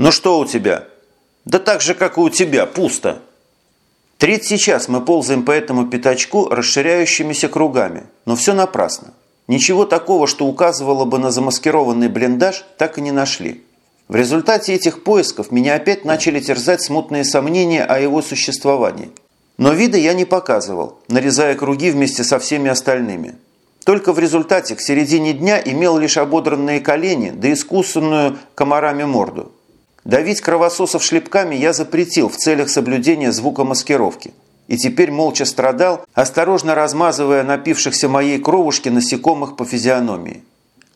«Ну что у тебя?» «Да так же, как и у тебя, пусто». Третий час мы ползаем по этому пятачку расширяющимися кругами, но все напрасно. Ничего такого, что указывало бы на замаскированный блиндаж, так и не нашли. В результате этих поисков меня опять начали терзать смутные сомнения о его существовании. Но вида я не показывал, нарезая круги вместе со всеми остальными. Только в результате к середине дня имел лишь ободранные колени да искусанную комарами морду. Давить кровососов шлепками я запретил в целях соблюдения звукомаскировки. И теперь молча страдал, осторожно размазывая напившихся моей кровушки насекомых по физиономии.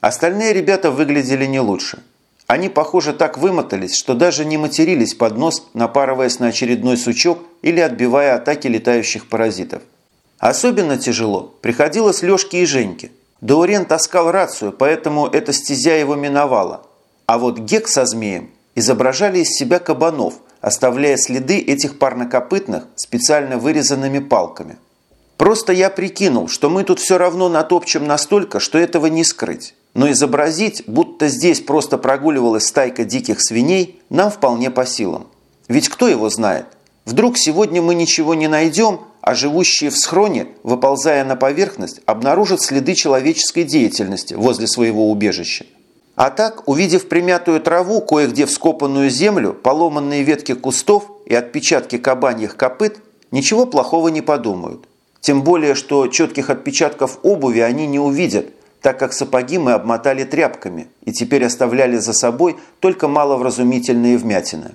Остальные ребята выглядели не лучше. Они, похоже, так вымотались, что даже не матерились под нос, напарываясь на очередной сучок или отбивая атаки летающих паразитов. Особенно тяжело приходилось Лешке и Женьке. Даурен таскал рацию, поэтому эта стезя его миновала. А вот Гек со змеем изображали из себя кабанов, оставляя следы этих парнокопытных специально вырезанными палками. Просто я прикинул, что мы тут все равно натопчем настолько, что этого не скрыть. Но изобразить, будто здесь просто прогуливалась стайка диких свиней, нам вполне по силам. Ведь кто его знает? Вдруг сегодня мы ничего не найдем, а живущие в схроне, выползая на поверхность, обнаружат следы человеческой деятельности возле своего убежища. А так, увидев примятую траву, кое-где вскопанную землю, поломанные ветки кустов и отпечатки кабаньих копыт, ничего плохого не подумают. Тем более, что четких отпечатков обуви они не увидят, так как сапоги мы обмотали тряпками и теперь оставляли за собой только маловразумительные вмятины.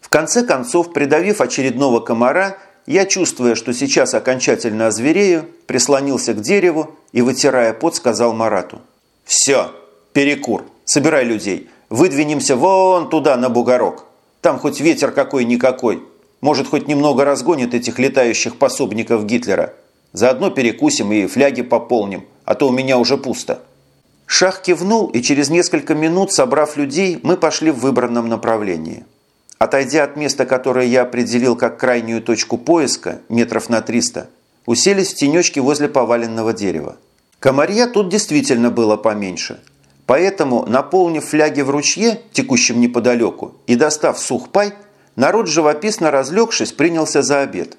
В конце концов, придавив очередного комара, я, чувствуя, что сейчас окончательно озверею, прислонился к дереву и, вытирая пот, сказал Марату. «Все!» Перекур. Собирай людей. Выдвинемся вон туда, на бугорок. Там хоть ветер какой-никакой. Может, хоть немного разгонит этих летающих пособников Гитлера. Заодно перекусим и фляги пополним, а то у меня уже пусто». Шах кивнул, и через несколько минут, собрав людей, мы пошли в выбранном направлении. Отойдя от места, которое я определил как крайнюю точку поиска, метров на 300, уселись в тенечке возле поваленного дерева. Комарья тут действительно было поменьше – Поэтому, наполнив фляги в ручье, текущем неподалеку, и достав сухпай, народ, живописно разлегшись, принялся за обед.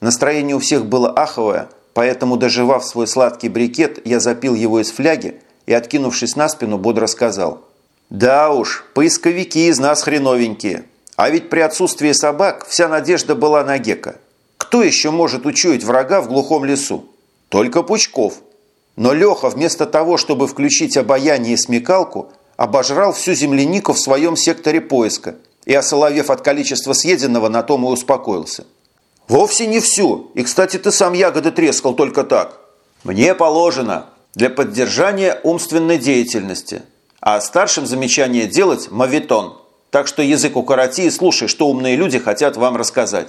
Настроение у всех было аховое, поэтому, доживав свой сладкий брикет, я запил его из фляги и, откинувшись на спину, бодро сказал. «Да уж, поисковики из нас хреновенькие. А ведь при отсутствии собак вся надежда была на Гека. Кто еще может учуять врага в глухом лесу? Только Пучков». Но Леха вместо того, чтобы включить обаяние и смекалку, обожрал всю землянику в своем секторе поиска и, осоловев от количества съеденного, на том и успокоился. «Вовсе не всю. И, кстати, ты сам ягоды трескал только так. Мне положено для поддержания умственной деятельности, а старшим замечание делать – мавитон. Так что язык укороти и слушай, что умные люди хотят вам рассказать».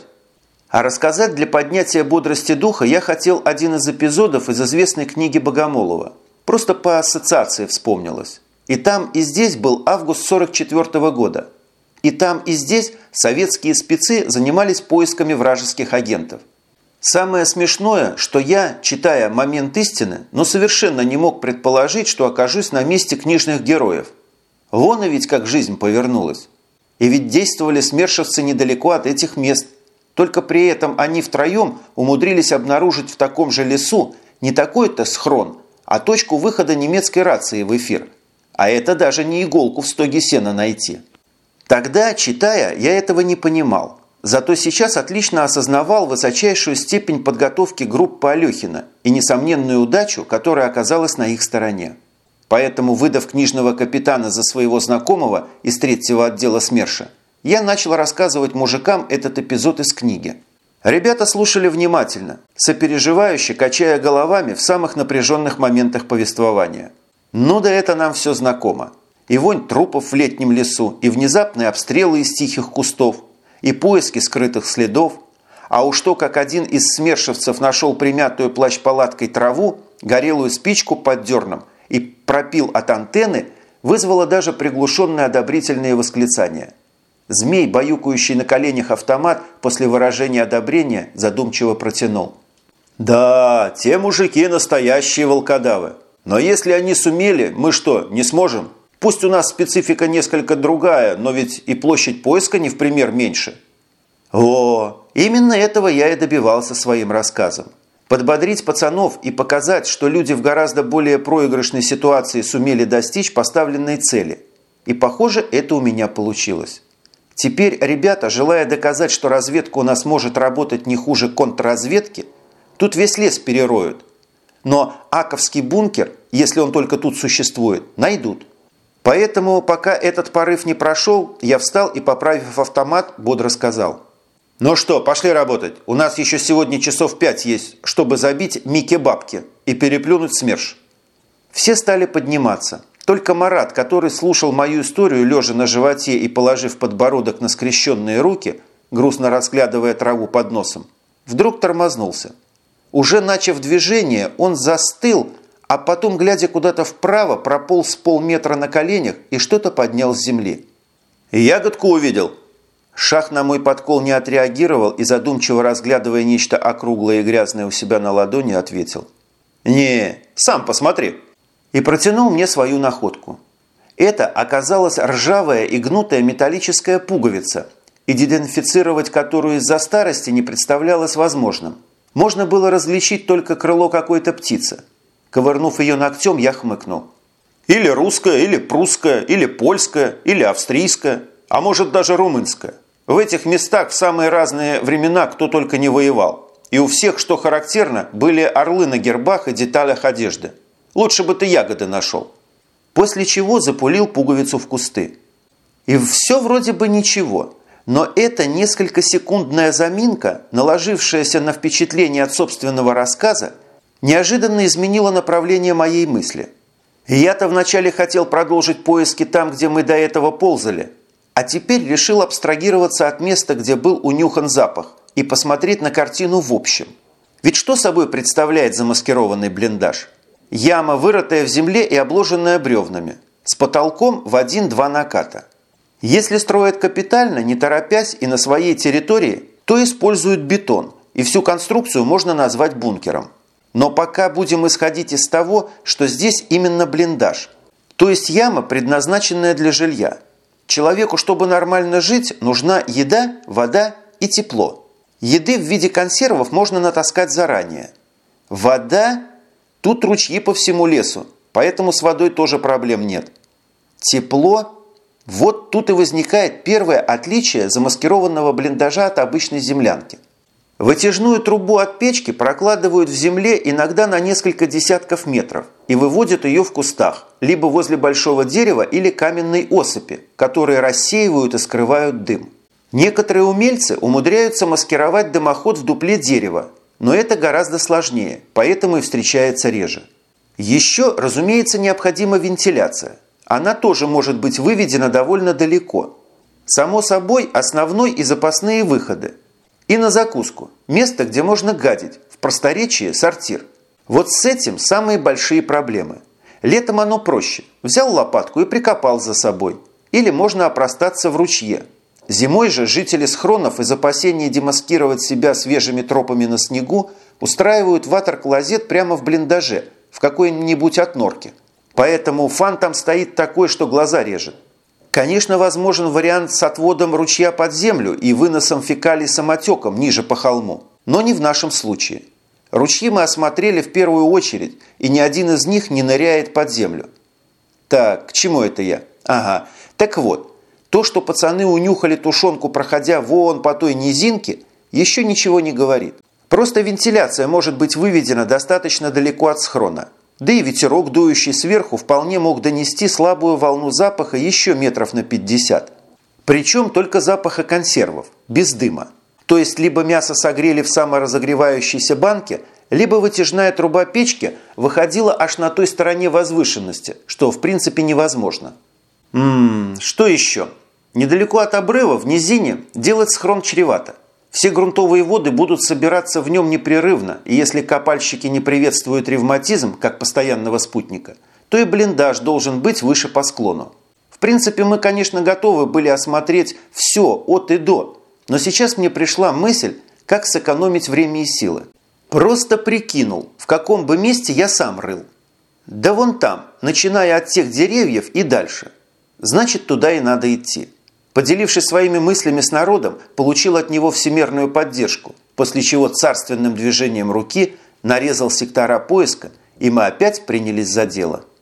А рассказать для поднятия бодрости духа я хотел один из эпизодов из известной книги Богомолова. Просто по ассоциации вспомнилось. И там, и здесь был август 44 -го года. И там, и здесь советские спецы занимались поисками вражеских агентов. Самое смешное, что я, читая «Момент истины», но совершенно не мог предположить, что окажусь на месте книжных героев. Вон и ведь как жизнь повернулась. И ведь действовали смершевцы недалеко от этих мест, только при этом они втроем умудрились обнаружить в таком же лесу не такой-то схрон, а точку выхода немецкой рации в эфир. А это даже не иголку в стоге сена найти. Тогда, читая, я этого не понимал. Зато сейчас отлично осознавал высочайшую степень подготовки группы Алехина и несомненную удачу, которая оказалась на их стороне. Поэтому, выдав книжного капитана за своего знакомого из третьего отдела СМЕРШа, я начал рассказывать мужикам этот эпизод из книги. Ребята слушали внимательно, сопереживающе качая головами в самых напряженных моментах повествования. Ну да это нам все знакомо. И вонь трупов в летнем лесу, и внезапные обстрелы из тихих кустов, и поиски скрытых следов. А уж то, как один из смершевцев нашел примятую плащ-палаткой траву, горелую спичку под дерном и пропил от антенны, вызвало даже приглушенные одобрительные восклицания – Змей, баюкающий на коленях автомат, после выражения одобрения задумчиво протянул. «Да, те мужики настоящие волкодавы. Но если они сумели, мы что, не сможем? Пусть у нас специфика несколько другая, но ведь и площадь поиска не в пример меньше. О, именно этого я и добивался своим рассказом. Подбодрить пацанов и показать, что люди в гораздо более проигрышной ситуации сумели достичь поставленной цели. И, похоже, это у меня получилось. Теперь ребята, желая доказать, что разведка у нас может работать не хуже контрразведки, тут весь лес перероют. Но Аковский бункер, если он только тут существует, найдут. Поэтому, пока этот порыв не прошел, я встал и, поправив автомат, бодро сказал. «Ну что, пошли работать. У нас еще сегодня часов пять есть, чтобы забить Мике бабки и переплюнуть СМЕРШ». Все стали подниматься. Только Марат, который слушал мою историю, лежа на животе и положив подбородок на скрещенные руки, грустно разглядывая траву под носом, вдруг тормознулся. Уже начав движение, он застыл, а потом, глядя куда-то вправо, прополз полметра на коленях и что-то поднял с земли. «Ягодку увидел!» Шах на мой подкол не отреагировал и, задумчиво разглядывая нечто округлое и грязное у себя на ладони, ответил. «Не, сам посмотри!» И протянул мне свою находку. Это оказалась ржавая и гнутая металлическая пуговица, идентифицировать которую из-за старости не представлялось возможным. Можно было различить только крыло какой-то птицы – Ковырнув ее ногтем, я хмыкнул. Или русская, или прусская, или польская, или австрийская, а может даже румынская. В этих местах в самые разные времена кто только не воевал. И у всех, что характерно, были орлы на гербах и деталях одежды. Лучше бы ты ягоды нашел. После чего запулил пуговицу в кусты. И все вроде бы ничего. Но эта несколько секундная заминка, наложившаяся на впечатление от собственного рассказа, неожиданно изменило направление моей мысли. Я-то вначале хотел продолжить поиски там, где мы до этого ползали, а теперь решил абстрагироваться от места, где был унюхан запах, и посмотреть на картину в общем. Ведь что собой представляет замаскированный блиндаж? Яма, вырытая в земле и обложенная бревнами, с потолком в один-два наката. Если строят капитально, не торопясь и на своей территории, то используют бетон, и всю конструкцию можно назвать бункером. Но пока будем исходить из того, что здесь именно блиндаж. То есть яма, предназначенная для жилья. Человеку, чтобы нормально жить, нужна еда, вода и тепло. Еды в виде консервов можно натаскать заранее. Вода? Тут ручьи по всему лесу, поэтому с водой тоже проблем нет. Тепло? Вот тут и возникает первое отличие замаскированного блиндажа от обычной землянки. Вытяжную трубу от печки прокладывают в земле иногда на несколько десятков метров и выводят ее в кустах, либо возле большого дерева или каменной осыпи, которые рассеивают и скрывают дым. Некоторые умельцы умудряются маскировать дымоход в дупле дерева, но это гораздо сложнее, поэтому и встречается реже. Еще, разумеется, необходима вентиляция. Она тоже может быть выведена довольно далеко. Само собой, основной и запасные выходы – и на закуску. Место, где можно гадить. В просторечии – сортир. Вот с этим самые большие проблемы. Летом оно проще. Взял лопатку и прикопал за собой. Или можно опростаться в ручье. Зимой же жители схронов из опасения демаскировать себя свежими тропами на снегу устраивают ватер-клозет прямо в блиндаже, в какой-нибудь отнорке. Поэтому фан там стоит такой, что глаза режет. Конечно, возможен вариант с отводом ручья под землю и выносом фекалий самотеком ниже по холму, но не в нашем случае. Ручьи мы осмотрели в первую очередь, и ни один из них не ныряет под землю. Так, к чему это я? Ага, так вот, то, что пацаны унюхали тушенку, проходя вон по той низинке, еще ничего не говорит. Просто вентиляция может быть выведена достаточно далеко от схрона – да и ветерок, дующий сверху, вполне мог донести слабую волну запаха еще метров на 50. Причем только запаха консервов, без дыма. То есть либо мясо согрели в саморазогревающейся банке, либо вытяжная труба печки выходила аж на той стороне возвышенности, что в принципе невозможно. Ммм, что еще? Недалеко от обрыва, в низине, делать схрон чревато. Все грунтовые воды будут собираться в нем непрерывно, и если копальщики не приветствуют ревматизм как постоянного спутника, то и блиндаж должен быть выше по склону. В принципе, мы, конечно, готовы были осмотреть все от и до, но сейчас мне пришла мысль, как сэкономить время и силы. Просто прикинул, в каком бы месте я сам рыл. Да вон там, начиная от тех деревьев и дальше. Значит, туда и надо идти. Поделившись своими мыслями с народом, получил от него всемерную поддержку, после чего царственным движением руки нарезал сектора поиска, и мы опять принялись за дело –